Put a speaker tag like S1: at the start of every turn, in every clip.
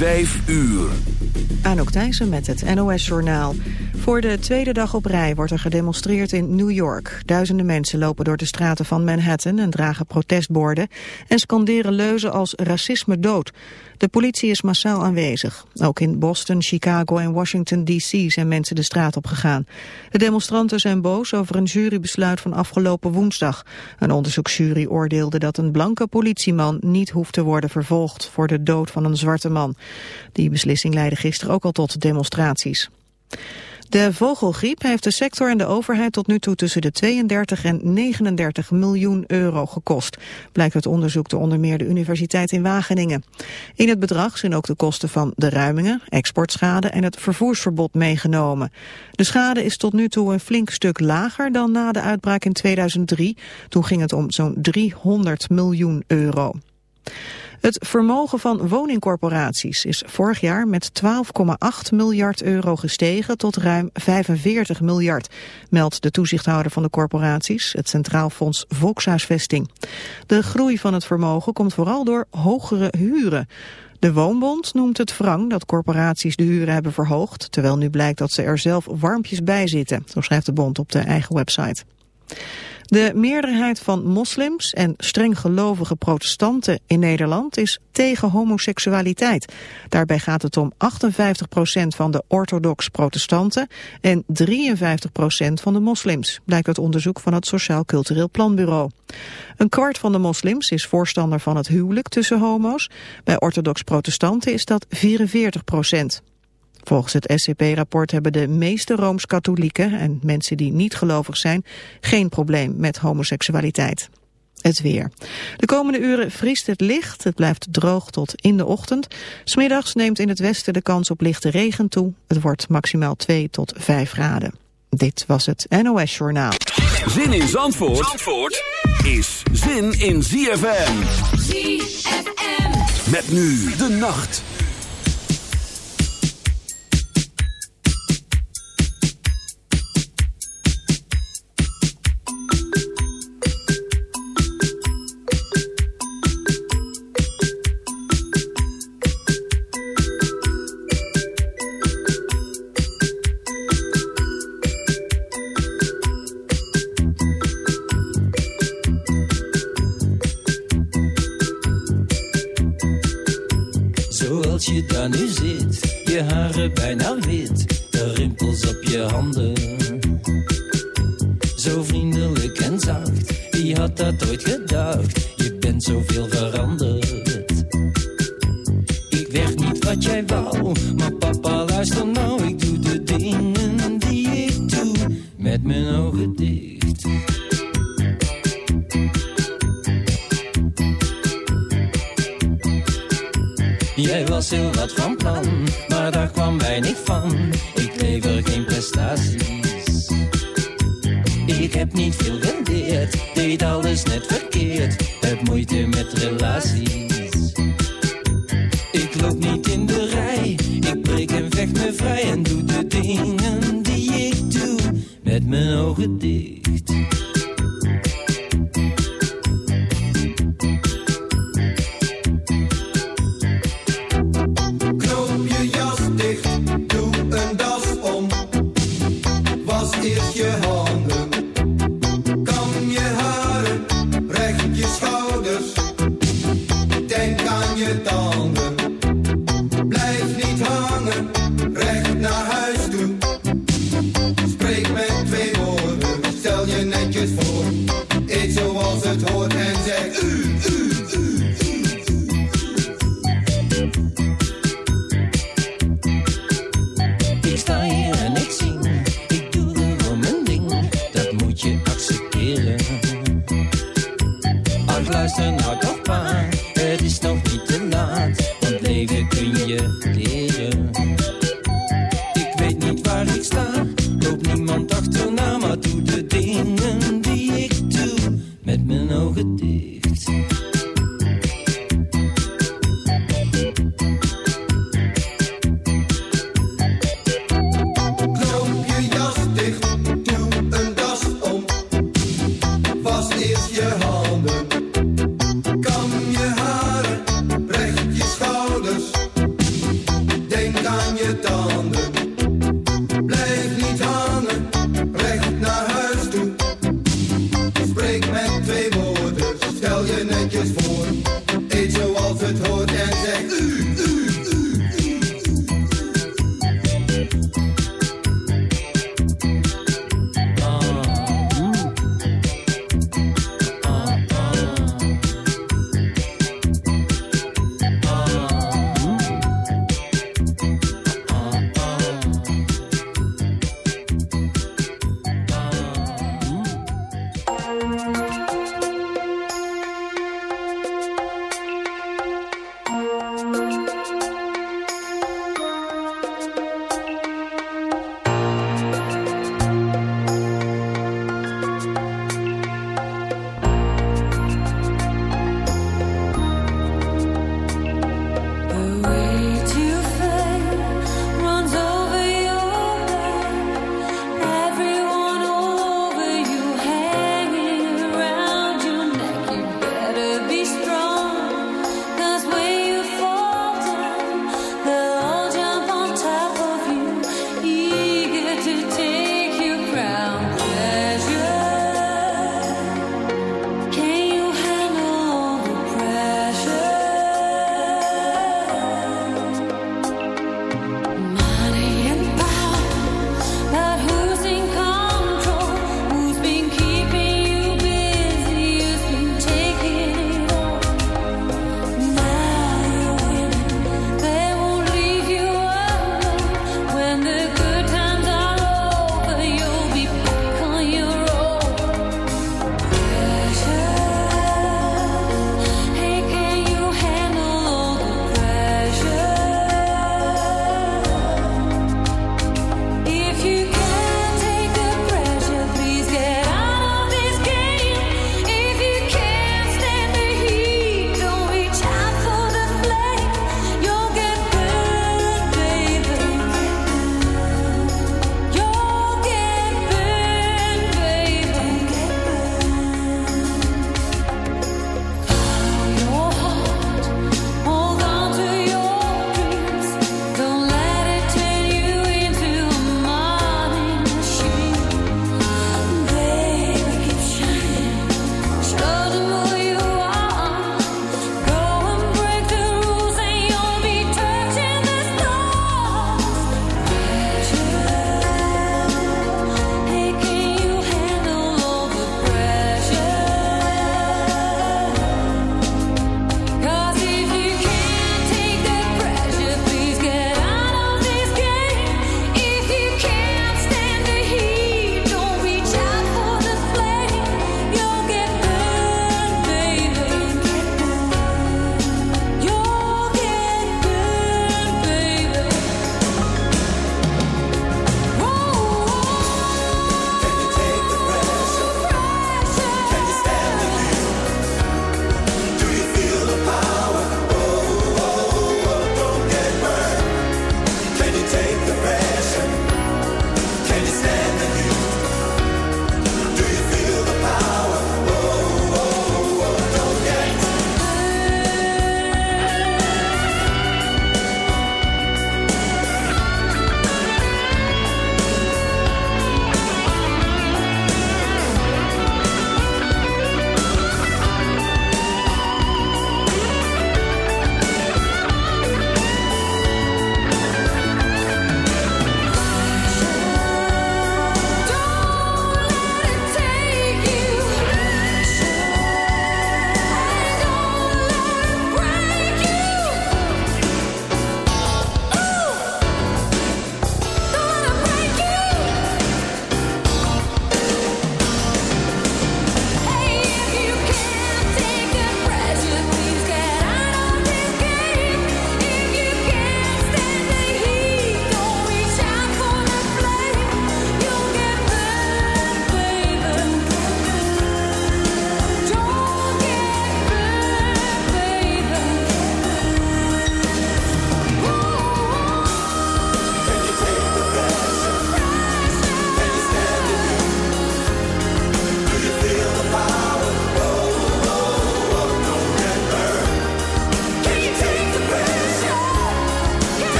S1: Vijf uur.
S2: Anouk Thijssen met het NOS-journaal. Voor de tweede dag op rij wordt er gedemonstreerd in New York. Duizenden mensen lopen door de straten van Manhattan en dragen protestborden... en scanderen leuzen als racisme dood. De politie is massaal aanwezig. Ook in Boston, Chicago en Washington D.C. zijn mensen de straat op gegaan. De demonstranten zijn boos over een jurybesluit van afgelopen woensdag. Een onderzoeksjury oordeelde dat een blanke politieman niet hoeft te worden vervolgd... voor de dood van een zwarte man. Die beslissing leidde gisteren ook al tot demonstraties. De vogelgriep heeft de sector en de overheid tot nu toe tussen de 32 en 39 miljoen euro gekost, blijkt uit onderzoek door onder meer de Universiteit in Wageningen. In het bedrag zijn ook de kosten van de ruimingen, exportschade en het vervoersverbod meegenomen. De schade is tot nu toe een flink stuk lager dan na de uitbraak in 2003. Toen ging het om zo'n 300 miljoen euro. Het vermogen van woningcorporaties is vorig jaar met 12,8 miljard euro gestegen tot ruim 45 miljard, meldt de toezichthouder van de corporaties, het Centraal Fonds Volkshuisvesting. De groei van het vermogen komt vooral door hogere huren. De Woonbond noemt het wrang dat corporaties de huren hebben verhoogd, terwijl nu blijkt dat ze er zelf warmpjes bij zitten, zo schrijft de bond op de eigen website. De meerderheid van moslims en streng gelovige protestanten in Nederland is tegen homoseksualiteit. Daarbij gaat het om 58% van de orthodox protestanten en 53% van de moslims, blijkt uit onderzoek van het Sociaal Cultureel Planbureau. Een kwart van de moslims is voorstander van het huwelijk tussen homo's. Bij orthodox protestanten is dat 44 Volgens het SCP-rapport hebben de meeste Rooms-Katholieken en mensen die niet gelovig zijn geen probleem met homoseksualiteit. Het weer. De komende uren vriest het licht. Het blijft droog tot in de ochtend. Smiddags neemt in het westen de kans op lichte regen toe. Het wordt maximaal 2 tot 5 graden. Dit was het NOS Journaal.
S1: Zin in Zandvoort, Zandvoort is zin in ZFM. ZFM. Met nu de nacht.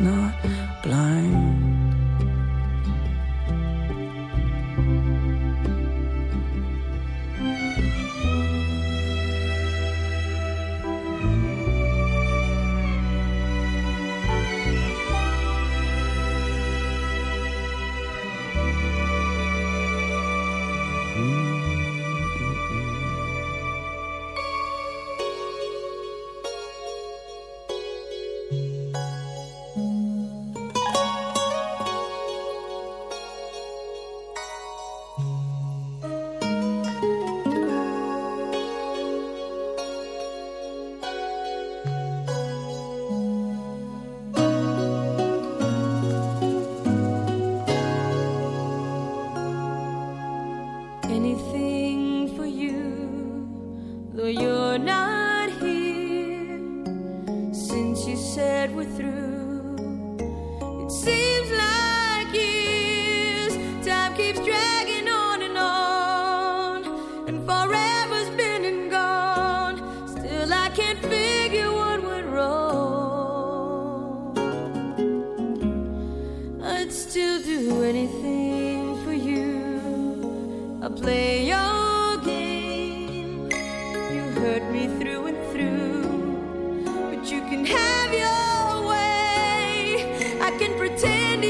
S3: not.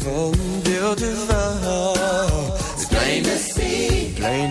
S4: beautiful. It's plain to see, plain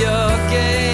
S5: your
S6: game.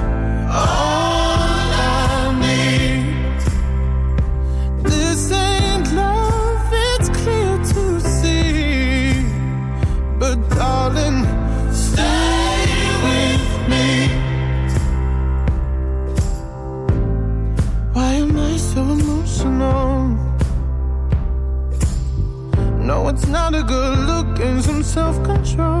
S7: self-control.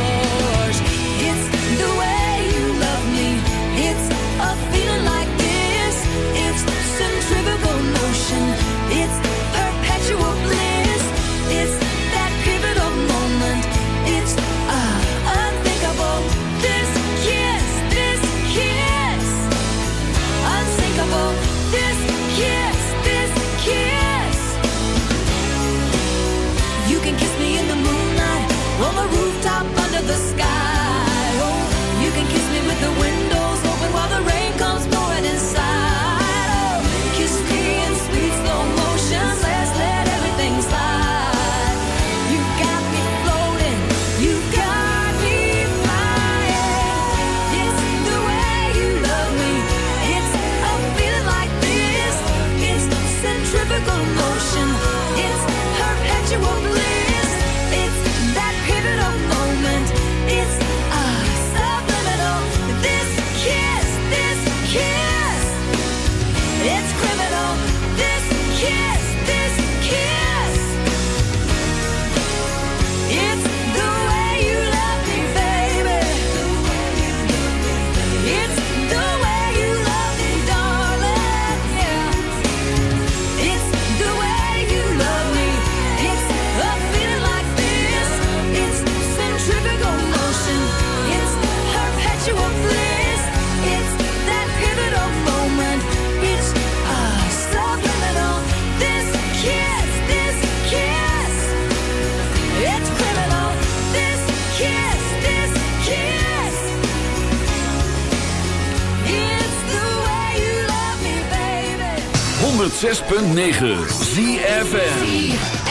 S8: 106.9 ZFN